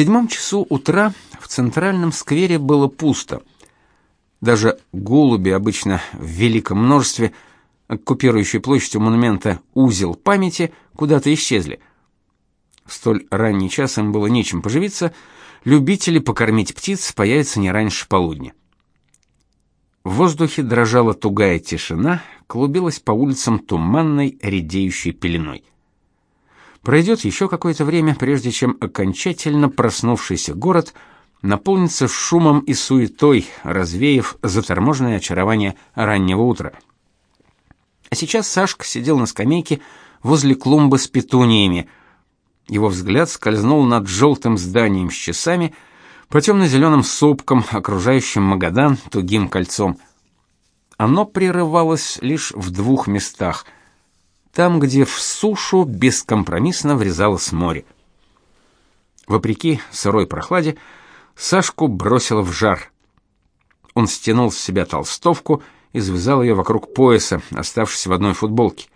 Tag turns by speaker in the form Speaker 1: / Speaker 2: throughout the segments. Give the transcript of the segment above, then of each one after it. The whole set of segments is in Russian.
Speaker 1: седьмом часу утра в центральном сквере было пусто. Даже голуби, обычно в великом множестве, оккупирующие площадь у монумента узел памяти, куда-то исчезли. В столь ранний час им было нечем поживиться, любители покормить птиц появятся не раньше полудня. В воздухе дрожала тугая тишина, клубилась по улицам туманной, редеющей пеленой. Пройдет еще какое-то время, прежде чем окончательно проснувшийся город наполнится шумом и суетой, развеяв заторможенное очарование раннего утра. А сейчас Сашка сидел на скамейке возле клумбы с петуниями. Его взгляд скользнул над желтым зданием с часами — по темно-зеленым сопкам, окружающим Магадан тугим кольцом. Оно прерывалось лишь в двух местах. Там, где в сушу бескомпромиссно врезалось море. Вопреки сырой прохладе, Сашку бросило в жар. Он стянул с себя толстовку и завязал ее вокруг пояса, оставшись в одной футболке.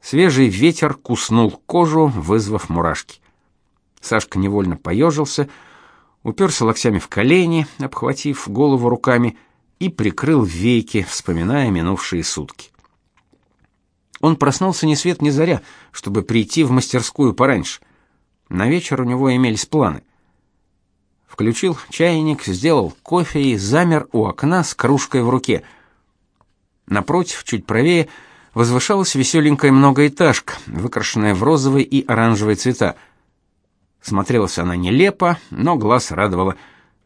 Speaker 1: Свежий ветер куснул кожу, вызвав мурашки. Сашка невольно поежился, уперся локтями в колени, обхватив голову руками, и прикрыл веки, вспоминая минувшие сутки. Он проснулся ни свет ни заря, чтобы прийти в мастерскую пораньше. На вечер у него имелись планы. Включил чайник, сделал кофе и замер у окна с кружкой в руке. Напротив, чуть правее, возвышалась веселенькая многоэтажка, выкрашенная в розовый и оранжевый цвета. Смотрелась она нелепо, но глаз радовала,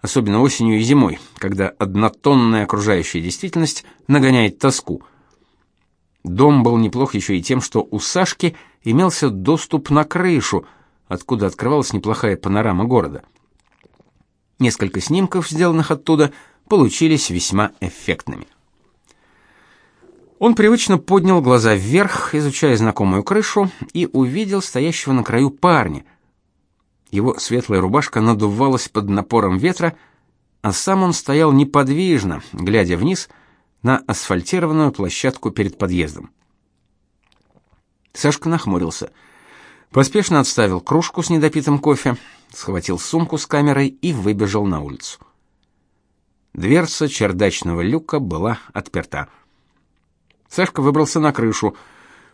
Speaker 1: особенно осенью и зимой, когда однотонная окружающая действительность нагоняет тоску. Дом был неплох еще и тем, что у Сашки имелся доступ на крышу, откуда открывалась неплохая панорама города. Несколько снимков, сделанных оттуда, получились весьма эффектными. Он привычно поднял глаза вверх, изучая знакомую крышу, и увидел стоящего на краю парня, его светлая рубашка надувалась под напором ветра, а сам он стоял неподвижно, глядя вниз на асфальтированную площадку перед подъездом. Сашка нахмурился. Поспешно отставил кружку с недопитым кофе, схватил сумку с камерой и выбежал на улицу. Дверца чердачного люка была отперта. Сашка выбрался на крышу,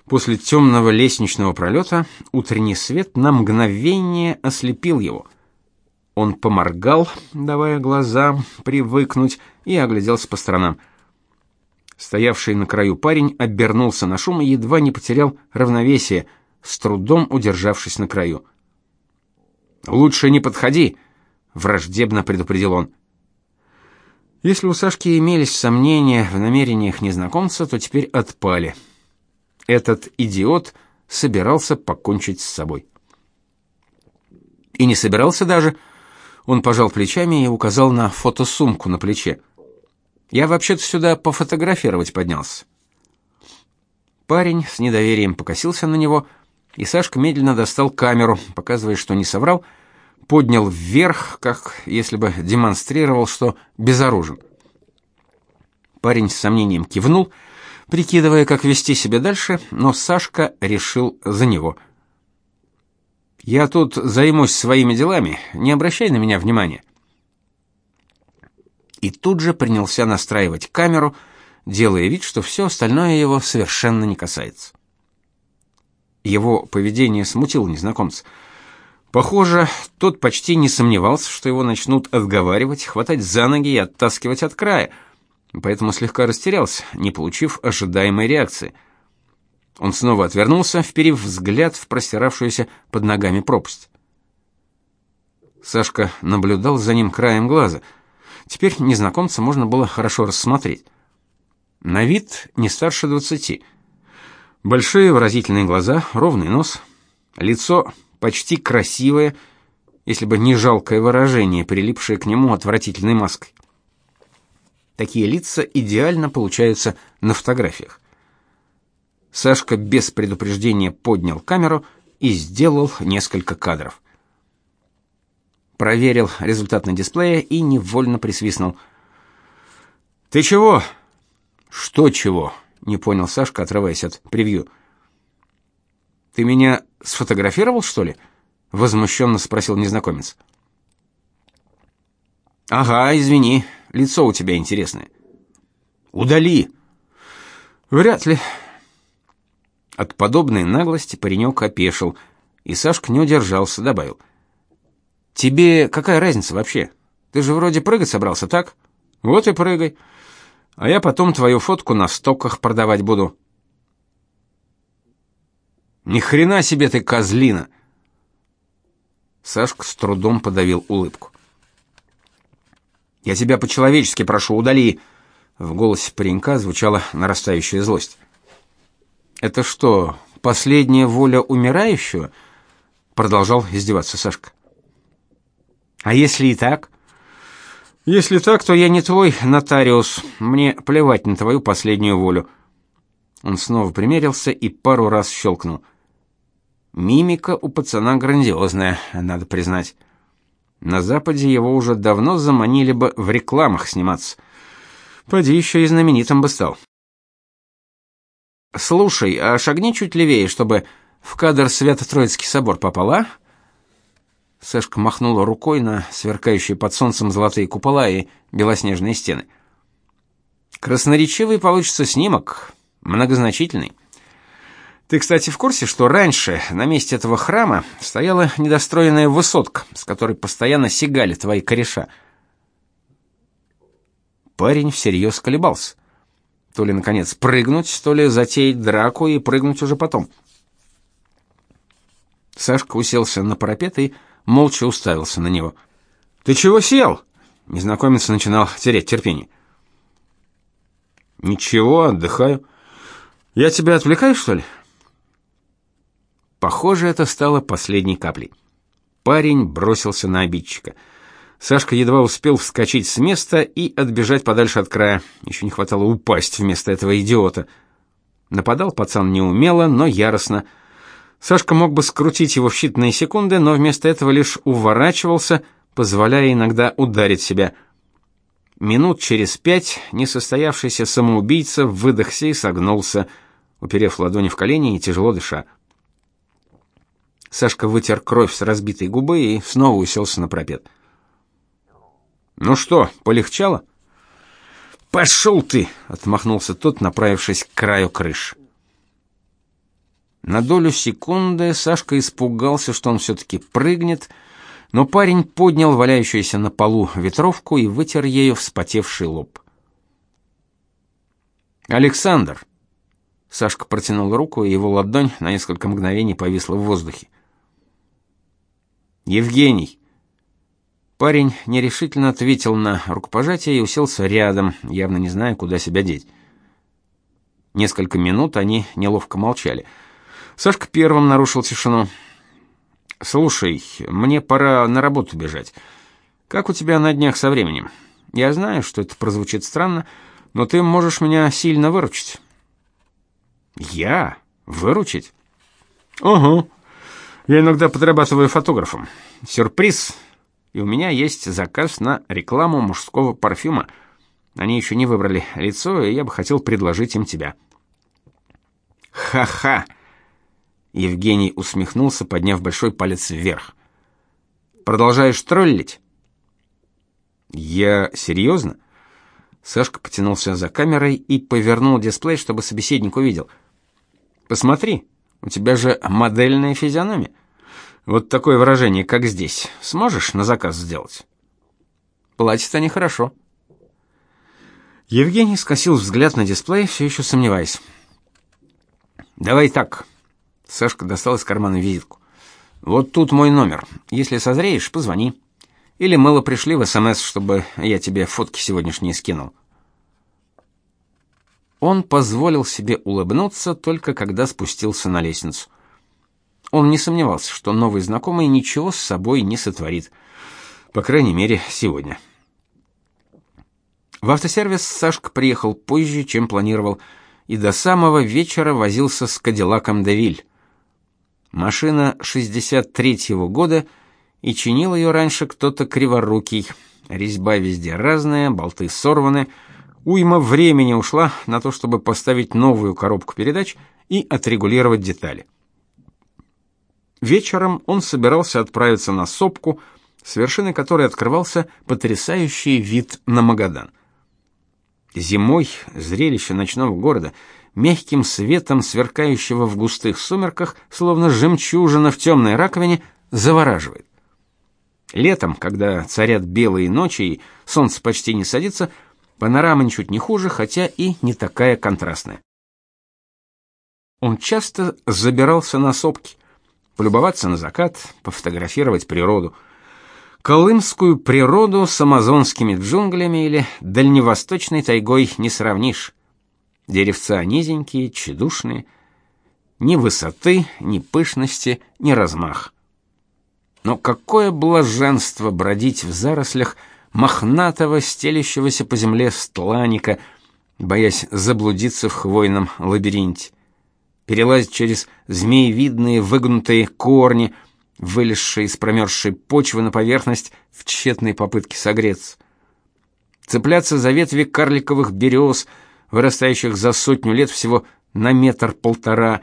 Speaker 1: После темного лестничного пролета утренний свет на мгновение ослепил его. Он поморгал, давая глазам привыкнуть, и огляделся по сторонам. Стоявший на краю парень обернулся на шум и едва не потерял равновесие, с трудом удержавшись на краю. «Лучше не подходи!» — враждебно предупредил он. Если у Сашки имелись сомнения в намерениях незнакомца, то теперь отпали — этот идиот собирался покончить с собой. И не собирался даже. Он пожал плечами и указал на фотосумку на плече. Я вообще-то сюда пофотографировать поднялся. Парень с недоверием покосился на него, и Сашка медленно достал камеру, показывая, что не соврал, поднял вверх, как если бы демонстрировал, что безоружен. Парень с сомнением кивнул прикидывая, как вести себя дальше, но Сашка решил за него. Я тут займусь своими делами, не обращай на меня внимания. И тут же принялся настраивать камеру, делая вид, что все остальное его совершенно не касается. Его поведение смутило незнакомца. Похоже, тот почти не сомневался, что его начнут отговаривать, хватать за ноги и оттаскивать от края — поэтому слегка растерялся, не получив ожидаемой реакции. Он снова отвернулся, вперив взгляд в простиравшуюся под ногами пропасть. Сашка наблюдал за ним краем глаза. Теперь незнакомца можно было хорошо рассмотреть. На вид не старше двадцати. Большие выразительные глаза, ровный нос, лицо почти красивое, если бы не жалкое выражение, прилипшее к нему отвратительной маской. Такие лица идеально получаются на фотографиях. Сашка без предупреждения поднял камеру и сделал несколько кадров. Проверил результат на дисплее и невольно присвистнул. «Ты чего?» «Что чего?» — не понял Сашка, отрываясь от превью. «Ты меня сфотографировал, что ли?» — возмущенно спросил незнакомец. Ага, извини, лицо у тебя интересное.
Speaker 2: Удали.
Speaker 1: Вряд ли. От подобной наглости паренек опешил, и Сашка не удержался, добавил: Тебе какая разница вообще? Ты же вроде прыгать собрался, так? Вот и прыгай. А я потом твою фотку на стоках продавать буду. Ни хрена себе ты козлина. Сашка с трудом подавил улыбку. Я тебя по-человечески прошу, удали. В голосе паренька звучала нарастающая злость. Это что, последняя воля умирающего? продолжал издеваться Сашка. А если и так? Если так, то я не твой нотариус. Мне плевать на твою последнюю волю. Он снова примерился и пару раз щелкнул. Мимика у пацана грандиозная, надо признать. На западе его уже давно заманили бы в рекламах сниматься. Поди еще и знаменитым бы стал. Слушай, а шагни чуть левее, чтобы в кадр Свято-Троицкий собор попала. Сашка махнула рукой на сверкающие под солнцем золотые купола и белоснежные стены. Красноречивый получится снимок, многозначительный. Ты, кстати, в курсе, что раньше на месте этого храма стояла недостроенная высотка, с которой постоянно сигали твои кореша? Парень всерьез колебался. То ли наконец прыгнуть, то ли затеять драку и прыгнуть уже потом. Сашка уселся на парапет и молча уставился на него. Ты чего сел? Незнакомец начинал терять терпение. Ничего, отдыхаю. Я тебя отвлекаю, что ли? Похоже, это стало последней каплей. Парень бросился на обидчика. Сашка едва успел вскочить с места и отбежать подальше от края. Еще не хватало упасть вместо этого идиота. Нападал пацан неумело, но яростно. Сашка мог бы скрутить его в считанные секунды, но вместо этого лишь уворачивался, позволяя иногда ударить себя. Минут через пять несостоявшийся самоубийца выдохся и согнулся, уперев ладони в колени и тяжело дыша. Сашка вытер кровь с разбитой губы и снова уселся на пропет. Ну что, полегчало? Пошел ты, отмахнулся тот, направившись к краю крыши. На долю секунды Сашка испугался, что он все таки прыгнет, но парень поднял валяющуюся на полу ветровку и вытер ею вспотевший лоб. Александр. Сашка протянул руку, и его ладонь на несколько мгновений повисла в воздухе. Евгений. Парень нерешительно ответил на рукопожатие и уселся рядом, явно не зная, куда себя деть. Несколько минут они неловко молчали. Сашка первым нарушил тишину. Слушай, мне пора на работу бежать. Как у тебя на днях со временем? Я знаю, что это прозвучит странно, но ты можешь меня сильно выручить. Я? Выручить? Угу. Я иногда подрабатываю фотографом. Сюрприз. И у меня есть заказ на рекламу мужского парфюма. Они еще не выбрали лицо, и я бы хотел предложить им тебя. Ха-ха. Евгений усмехнулся, подняв большой палец вверх. Продолжаешь троллить? Я серьезно?» Сашка потянулся за камерой и повернул дисплей, чтобы собеседник увидел. Посмотри, у тебя же модельная физиономия. Вот такое выражение, как здесь, сможешь на заказ сделать? Платят они хорошо. Евгений скосил взгляд на дисплей, все еще сомневаясь. Давай так. Сашка достал из кармана визитку. Вот тут мой номер. Если созреешь, позвони. Или мыло пришли в СМС, чтобы я тебе фотки сегодняшние скинул. Он позволил себе улыбнуться только когда спустился на лестницу. Он не сомневался, что новый знакомый ничего с собой не сотворит. По крайней мере, сегодня. В автосервис Сашка приехал позже, чем планировал, и до самого вечера возился с Кадиллаком Девиль. Машина 63-го года, и чинил ее раньше кто-то криворукий. Резьба везде разная, болты сорваны. Уйма времени ушла на то, чтобы поставить новую коробку передач и отрегулировать детали. Вечером он собирался отправиться на сопку, с вершины которой открывался потрясающий вид на Магадан. Зимой зрелище ночного города мягким светом сверкающего в густых сумерках, словно жемчужина в темной раковине, завораживает. Летом, когда царят белые ночи и солнце почти не садится, панорама ничуть не хуже, хотя и не такая контрастная. Он часто забирался на сопки, полюбоваться на закат, пофотографировать природу. Колымскую природу с амазонскими джунглями или дальневосточной тайгой не сравнишь. Деревца низенькие, тщедушные, ни высоты, ни пышности, ни размах. Но какое блаженство бродить в зарослях мохнатого, стелящегося по земле стланика, боясь заблудиться в хвойном лабиринте перелазить через змеевидные выгнутые корни, вылезшие из промерзшей почвы на поверхность в тщетной попытке согреться. Цепляться за ветви карликовых берез, вырастающих за сотню лет всего на метр-полтора,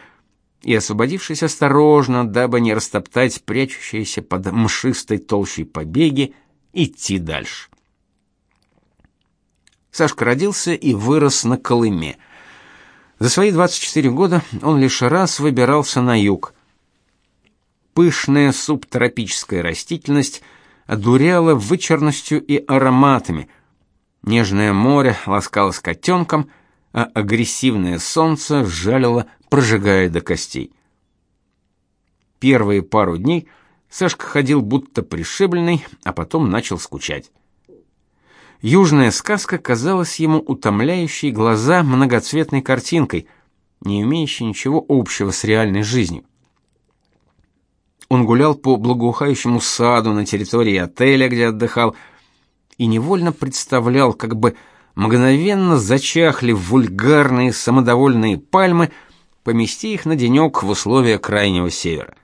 Speaker 1: и, освободившись осторожно, дабы не растоптать прячущиеся под мшистой толщей побеги, идти дальше. Сашка родился и вырос на Колыме — за свои 24 года он лишь раз выбирался на юг. Пышная субтропическая растительность одуряла вычурностью и ароматами. Нежное море ласкалось котенком, а агрессивное солнце жалило, прожигая до костей. Первые пару дней Сашка ходил будто пришибленный, а потом начал скучать. Южная сказка казалась ему утомляющей глаза многоцветной картинкой, не имеющей ничего общего с реальной жизнью. Он гулял по благоухающему саду на территории отеля, где отдыхал, и невольно представлял, как бы мгновенно зачахли вульгарные самодовольные пальмы, помести их на денек в условия крайнего севера.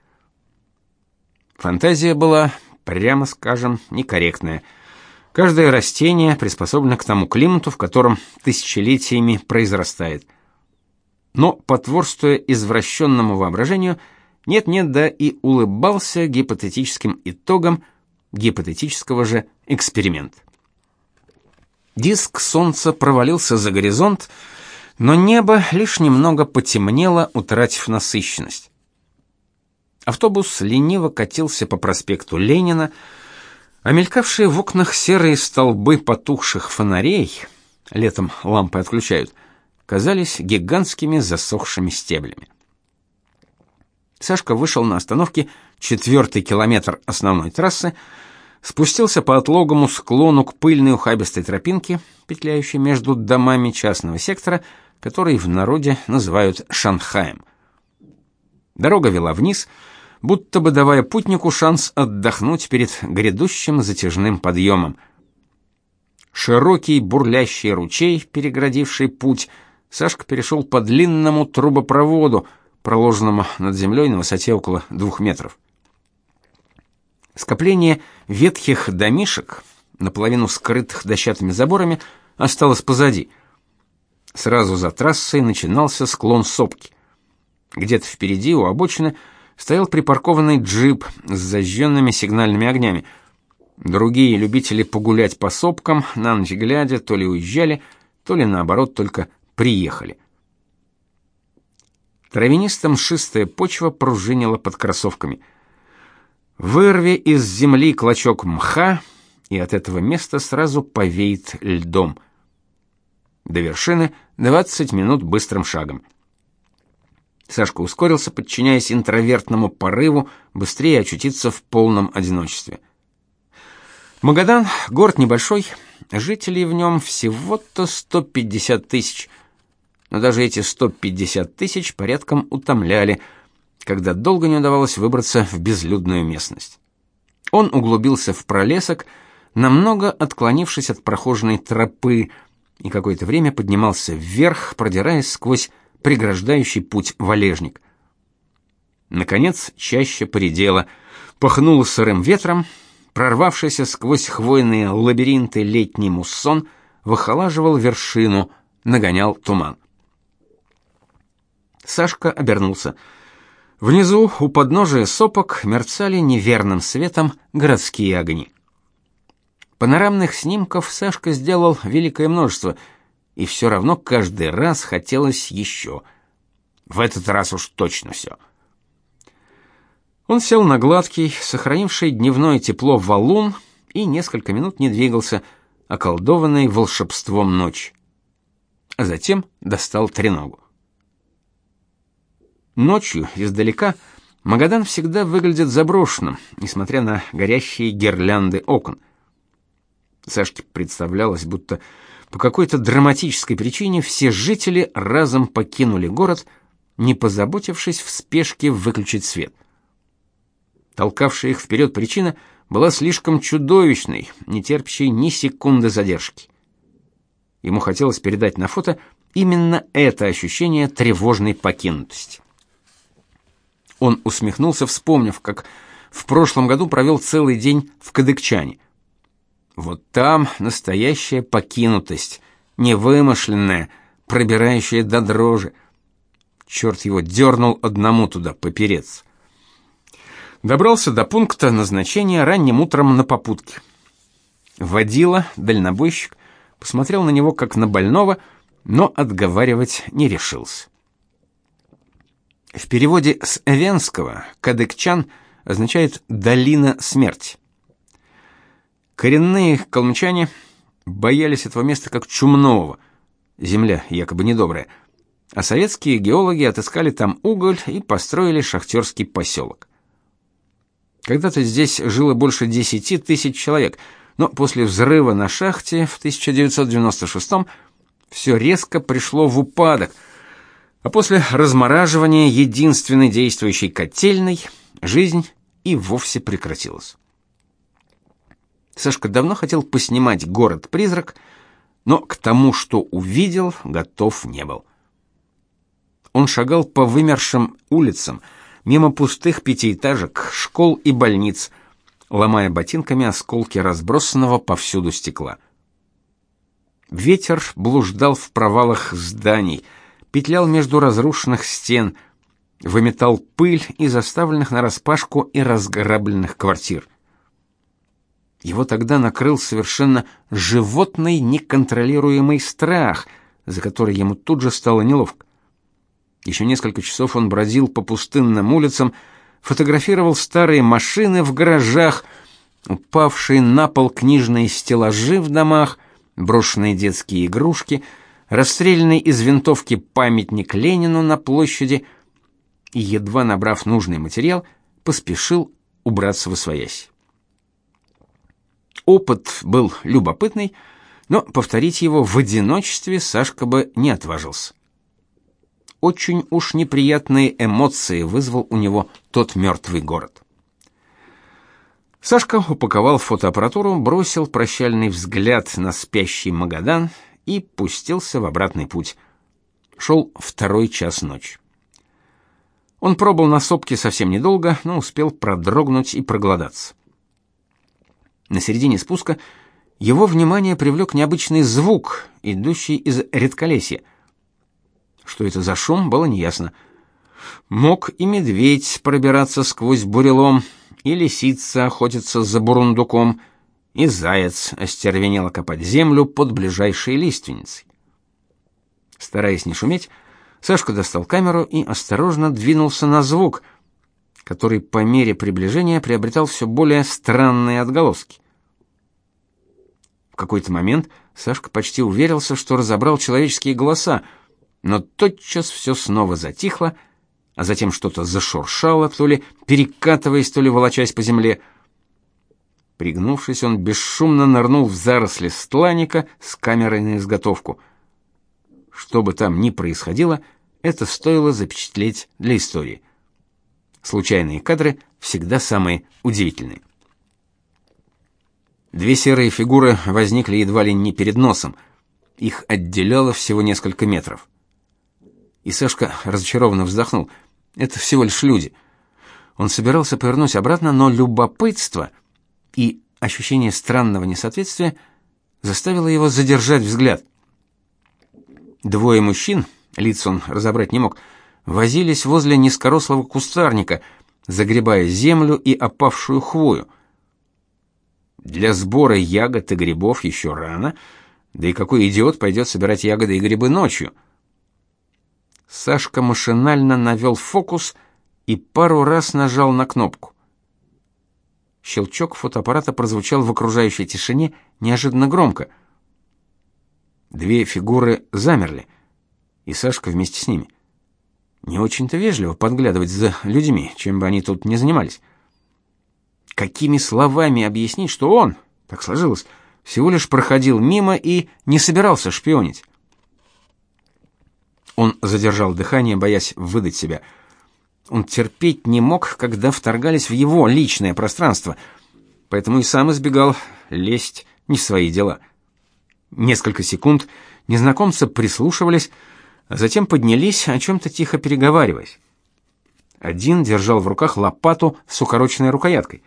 Speaker 1: Фантазия была, прямо скажем, некорректная – Каждое растение приспособлено к тому климату, в котором тысячелетиями произрастает. Но, потворствуя извращенному воображению, нет-нет, да и улыбался гипотетическим итогам гипотетического же эксперимента. Диск солнца провалился за горизонт, но небо лишь немного потемнело, утратив насыщенность. Автобус лениво катился по проспекту Ленина, а мелькавшие в окнах серые столбы потухших фонарей, летом лампы отключают, казались гигантскими засохшими стеблями. Сашка вышел на остановке четвертый километр основной трассы, спустился по отлогому склону к пыльной ухабистой тропинке, петляющей между домами частного сектора, который в народе называют Шанхаем. Дорога вела вниз, будто бы давая путнику шанс отдохнуть перед грядущим затяжным подъемом. Широкий бурлящий ручей, переградивший путь, Сашка перешел по длинному трубопроводу, проложенному над землей на высоте около двух метров. Скопление ветхих домишек, наполовину скрытых дощатыми заборами, осталось позади. Сразу за трассой начинался склон сопки. Где-то впереди у обочины стоял припаркованный джип с зажженными сигнальными огнями. Другие любители погулять по сопкам, на ночь глядя, то ли уезжали, то ли наоборот только приехали. Травянисто-мшистая почва пружинила под кроссовками. Вырви из земли клочок мха, и от этого места сразу повеет льдом. До вершины 20 минут быстрым шагом. Сашка ускорился, подчиняясь интровертному порыву быстрее очутиться в полном одиночестве. Магадан — город небольшой, жителей в нем всего-то 150 тысяч. Но даже эти 150 тысяч порядком утомляли, когда долго не удавалось выбраться в безлюдную местность. Он углубился в пролесок, намного отклонившись от прохоженной тропы, и какое-то время поднимался вверх, продираясь сквозь преграждающий путь валежник. Наконец, чаще поредела, пахнуло сырым ветром, прорвавшийся сквозь хвойные лабиринты летний муссон выхолаживал вершину, нагонял туман. Сашка обернулся. Внизу, у подножия сопок, мерцали неверным светом городские огни. Панорамных снимков Сашка сделал великое множество, и все равно каждый раз хотелось еще. В этот раз уж точно все. Он сел на гладкий, сохранивший дневное тепло валун и несколько минут не двигался, околдованный волшебством ночи. А затем достал треногу. Ночью издалека Магадан всегда выглядит заброшенным, несмотря на горящие гирлянды окон. Сашке представлялось, будто по какой-то драматической причине все жители разом покинули город, не позаботившись в спешке выключить свет. Толкавшая их вперед причина была слишком чудовищной, не терпящей ни секунды задержки. Ему хотелось передать на фото именно это ощущение тревожной покинутости. Он усмехнулся, вспомнив, как в прошлом году провел целый день в Кадыкчане. Вот там настоящая покинутость, невымышленная, пробирающая до дрожи. Черт его дернул одному туда попереться. Добрался до пункта назначения ранним утром на попутке. Водила, дальнобойщик, посмотрел на него как на больного, но отговаривать не решился. В переводе с эвенского Кадыкчан означает «долина смерти». Коренные калмычане боялись этого места как чумного, земля якобы недобрая, а советские геологи отыскали там уголь и построили шахтерский поселок. Когда-то здесь жило больше 10 тысяч человек, но после взрыва на шахте в 1996 все резко пришло в упадок – а после размораживания единственной действующей котельной жизнь и вовсе прекратилась. Сашка давно хотел поснимать город-призрак, но к тому, что увидел, готов не был. Он шагал по вымершим улицам, мимо пустых пятиэтажек, школ и больниц, ломая ботинками осколки разбросанного повсюду стекла. Ветер блуждал в провалах зданий — петлял между разрушенных стен, выметал пыль из оставленных на распашку и разграбленных квартир. Его тогда накрыл совершенно животный неконтролируемый страх, за который ему тут же стало неловко. Еще несколько часов он бродил по пустынным улицам, фотографировал старые машины в гаражах, упавшие на пол книжные стеллажи в домах, брошенные детские игрушки — расстрелянный из винтовки памятник Ленину на площади и, едва набрав нужный материал, поспешил убраться во своясь. Опыт был любопытный, но повторить его в одиночестве Сашка бы не отважился. Очень уж неприятные эмоции вызвал у него тот мертвый город. Сашка упаковал фотоаппаратуру, бросил прощальный взгляд на спящий Магадан и пустился в обратный путь. Шел второй час ночи. Он пробыл на сопке совсем недолго, но успел продрогнуть и проголодаться. На середине спуска его внимание привлек необычный звук, идущий из редколесья. Что это за шум, было неясно. Мог и медведь пробираться сквозь бурелом, и лисица охотиться за бурундуком, и заяц остервенело копать землю под ближайшей лиственницей. Стараясь не шуметь, Сашка достал камеру и осторожно двинулся на звук, который по мере приближения приобретал все более странные отголоски. В какой-то момент Сашка почти уверился, что разобрал человеческие голоса, но тотчас все снова затихло, а затем что-то зашуршало, то ли перекатываясь, то ли волочась по земле. Пригнувшись, он бесшумно нырнул в заросли стланника с камерой на изготовку. Что бы там ни происходило, это стоило запечатлеть для истории. Случайные кадры всегда самые удивительные. Две серые фигуры возникли едва ли не перед носом. Их отделяло всего несколько метров. И Сашка разочарованно вздохнул. Это всего лишь люди. Он собирался повернуть обратно, но любопытство и ощущение странного несоответствия заставило его задержать взгляд. Двое мужчин, лиц он разобрать не мог, возились возле низкорослого кустарника, загребая землю и опавшую хвою. Для сбора ягод и грибов еще рано, да и какой идиот пойдет собирать ягоды и грибы ночью? Сашка машинально навел фокус и пару раз нажал на кнопку. Щелчок фотоаппарата прозвучал в окружающей тишине неожиданно громко. Две фигуры замерли, и Сашка вместе с ними. Не очень-то вежливо подглядывать за людьми, чем бы они тут ни занимались. Какими словами объяснить, что он, так сложилось, всего лишь проходил мимо и не собирался шпионить? Он задержал дыхание, боясь выдать себя. Он терпеть не мог, когда вторгались в его личное пространство, поэтому и сам избегал лезть не в свои дела. Несколько секунд незнакомцы прислушивались, а затем поднялись, о чем то тихо переговариваясь. Один держал в руках лопату с укороченной рукояткой.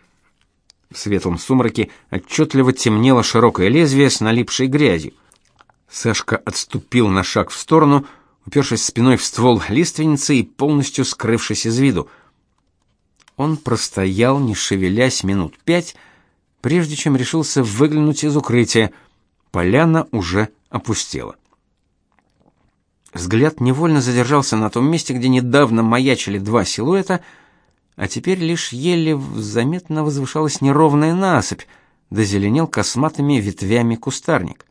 Speaker 1: В светлом сумраке отчетливо темнело широкое лезвие с налипшей грязью. Сашка отступил на шаг в сторону, упершись спиной в ствол лиственницы и полностью скрывшись из виду. Он простоял, не шевелясь, минут пять, прежде чем решился выглянуть из укрытия. Поляна уже опустела. Взгляд невольно задержался на том месте, где недавно маячили два силуэта, а теперь лишь еле заметно возвышалась неровная насыпь, да зеленел косматыми ветвями кустарник.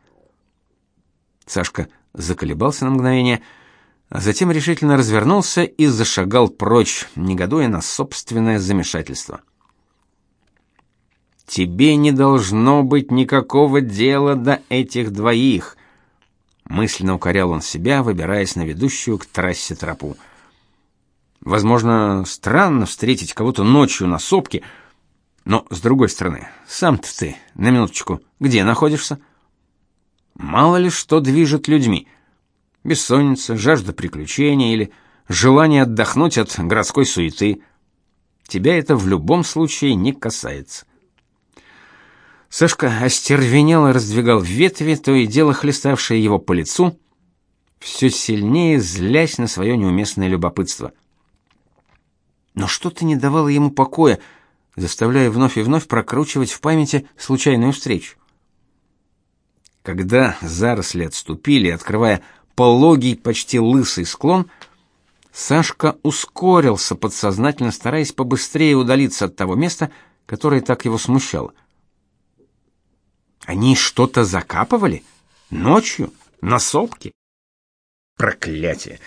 Speaker 1: Сашка заколебался на мгновение, а затем решительно развернулся и зашагал прочь, негодуя на собственное замешательство. Тебе не должно быть никакого дела до этих двоих, мысленно укорял он себя, выбираясь на ведущую к трассе тропу. Возможно, странно встретить кого-то ночью на сопке, но с другой стороны, сам-то ты, на минуточку, где находишься? Мало ли что движет людьми бессонница, жажда приключений или желание отдохнуть от городской суеты. Тебя это в любом случае не касается. Сашка остервенело раздвигал ветви, то и дело хлеставшие его по лицу, все сильнее злясь на свое неуместное любопытство. Но что-то не давало ему покоя, заставляя вновь и вновь прокручивать в памяти случайную встречу. Когда заросли отступили, открывая пологий, почти лысый склон, Сашка ускорился, подсознательно стараясь побыстрее удалиться от того места, которое так его смущало. Они что-то закапывали? Ночью? На сопке? Проклятие!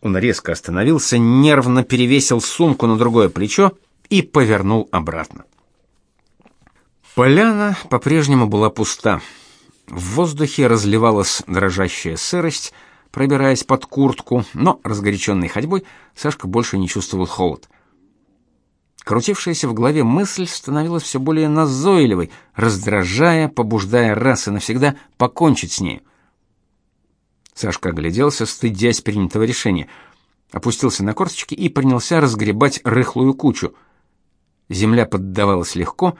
Speaker 1: Он резко остановился, нервно перевесил сумку на другое плечо и повернул обратно. Поляна по-прежнему была пуста. В воздухе разливалась дрожащая сырость, пробираясь под куртку, но разгоряченный ходьбой Сашка больше не чувствовал холод. Крутившаяся в голове мысль становилась все более назойливой, раздражая, побуждая раз и навсегда покончить с ней. Сашка огляделся, стыдясь принятого решения, опустился на корточки и принялся разгребать рыхлую кучу. Земля поддавалась легко,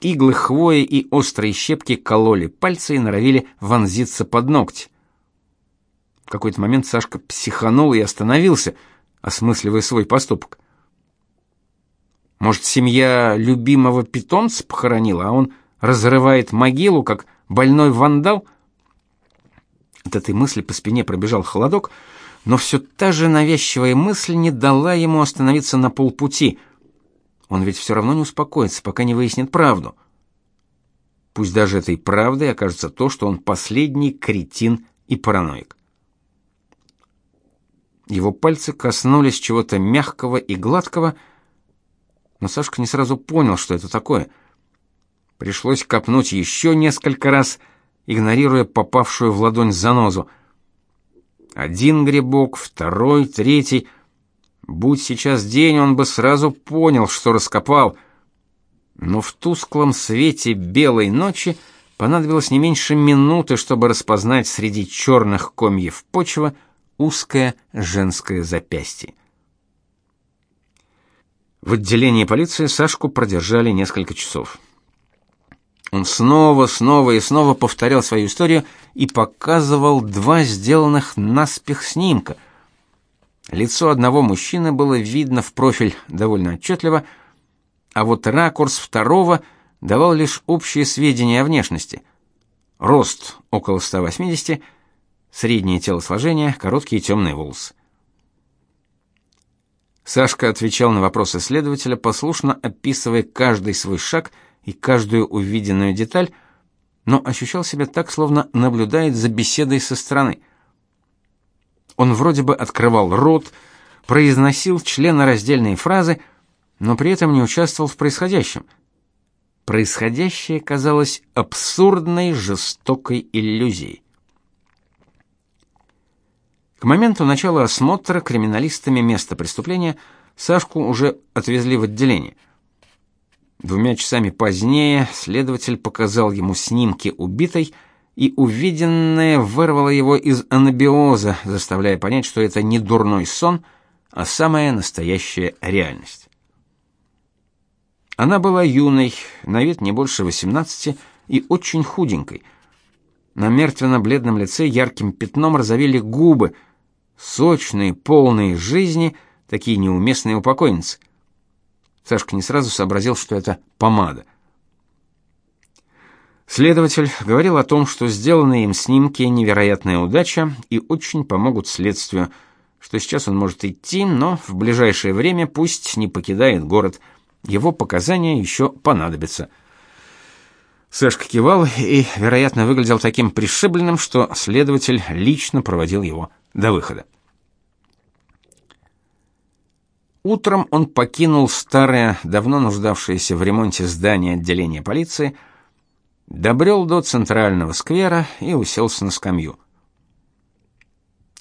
Speaker 1: иглы хвои и острые щепки кололи пальцы и норовили вонзиться под ногти. В какой-то момент Сашка психанул и остановился, осмысливая свой поступок. Может, семья любимого питомца похоронила, а он разрывает могилу, как больной вандал? От этой мысли по спине пробежал холодок, но все та же навязчивая мысль не дала ему остановиться на полпути. Он ведь все равно не успокоится, пока не выяснит правду. Пусть даже этой правдой окажется то, что он последний кретин и параноик. Его пальцы коснулись чего-то мягкого и гладкого, но Сашка не сразу понял, что это такое. Пришлось копнуть еще несколько раз, игнорируя попавшую в ладонь занозу. Один грибок, второй, третий. Будь сейчас день, он бы сразу понял, что раскопал. Но в тусклом свете белой ночи понадобилось не меньше минуты, чтобы распознать среди черных комьев почвы узкое женское запястье. В отделении полиции Сашку продержали несколько часов. Он снова, снова и снова повторял свою историю и показывал два сделанных наспех снимка. Лицо одного мужчины было видно в профиль довольно отчетливо, а вот ракурс второго давал лишь общие сведения о внешности. Рост около 180, среднее телосложение, короткие темные волосы. Сашка отвечал на вопросы следователя, послушно описывая каждый свой шаг и каждую увиденную деталь, но ощущал себя так, словно наблюдает за беседой со стороны. Он вроде бы открывал рот, произносил членораздельные фразы, но при этом не участвовал в происходящем. Происходящее казалось абсурдной, жестокой иллюзией. К моменту начала осмотра криминалистами места преступления Сашку уже отвезли в отделение. Двумя часами позднее следователь показал ему снимки убитой, и увиденное вырвало его из анабиоза, заставляя понять, что это не дурной сон, а самая настоящая реальность. Она была юной, на вид не больше 18 и очень худенькой. На мертвенно-бледном лице ярким пятном разовели губы – сочные, полные жизни, такие неуместные у покойницы. Сашка не сразу сообразил, что это помада. Следователь говорил о том, что сделанные им снимки невероятная удача и очень помогут следствию, что сейчас он может идти, но в ближайшее время пусть не покидает город. Его показания еще понадобятся. Сашка кивал и, вероятно, выглядел таким пришибленным, что следователь лично проводил его до выхода. Утром он покинул старое, давно нуждавшееся в ремонте здание отделения полиции, добрел до центрального сквера и уселся на скамью.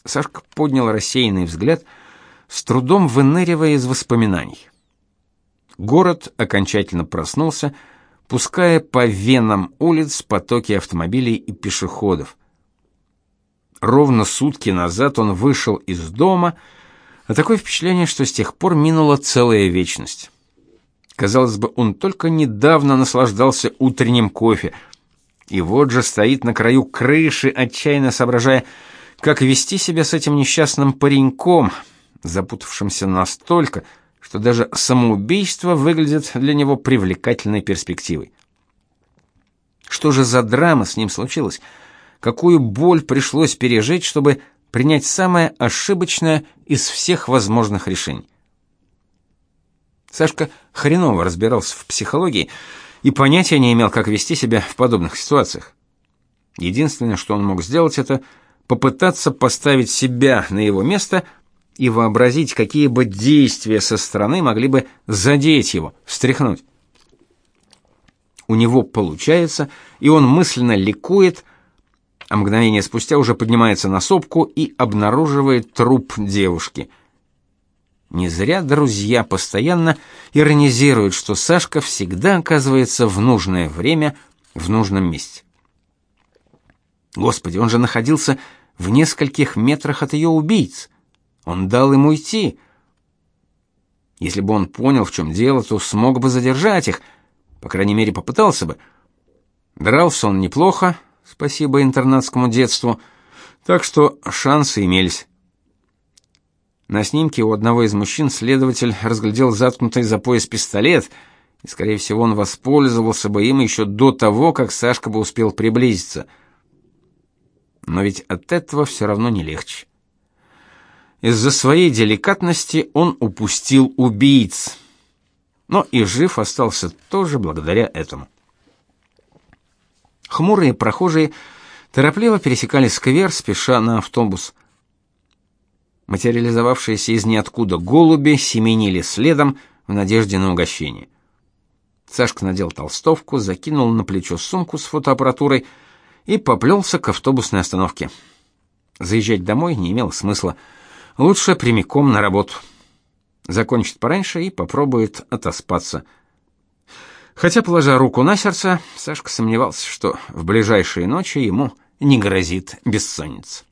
Speaker 1: Сашка поднял рассеянный взгляд, с трудом выныривая из воспоминаний. Город окончательно проснулся, пуская по венам улиц потоки автомобилей и пешеходов. Ровно сутки назад он вышел из дома, а такое впечатление, что с тех пор минула целая вечность. Казалось бы, он только недавно наслаждался утренним кофе, и вот же стоит на краю крыши, отчаянно соображая, как вести себя с этим несчастным пареньком, запутавшимся настолько, что даже самоубийство выглядит для него привлекательной перспективой. Что же за драма с ним случилась? какую боль пришлось пережить, чтобы принять самое ошибочное из всех возможных решений. Сашка хреново разбирался в психологии и понятия не имел, как вести себя в подобных ситуациях. Единственное, что он мог сделать, это попытаться поставить себя на его место и вообразить, какие бы действия со стороны могли бы задеть его, встряхнуть. У него получается, и он мысленно ликует, а мгновение спустя уже поднимается на сопку и обнаруживает труп девушки. Не зря друзья постоянно иронизируют, что Сашка всегда оказывается в нужное время в нужном месте. Господи, он же находился в нескольких метрах от ее убийц. Он дал ему идти. Если бы он понял, в чем дело, то смог бы задержать их, по крайней мере, попытался бы. Дрался он неплохо, спасибо интернатскому детству, так что шансы имелись. На снимке у одного из мужчин следователь разглядел заткнутый за пояс пистолет, и, скорее всего, он воспользовался бы им еще до того, как Сашка бы успел приблизиться. Но ведь от этого все равно не легче. Из-за своей деликатности он упустил убийц, но и жив остался тоже благодаря этому. Хмурые прохожие торопливо пересекали сквер, спеша на автобус. Материализовавшиеся из ниоткуда голуби семенили следом в надежде на угощение. Сашка надел толстовку, закинул на плечо сумку с фотоаппаратурой и поплелся к автобусной остановке. Заезжать домой не имело смысла. Лучше прямиком на работу. Закончит пораньше и попробует отоспаться. Хотя, положа руку на сердце, Сашка сомневался, что в ближайшие ночи ему не грозит бессонница.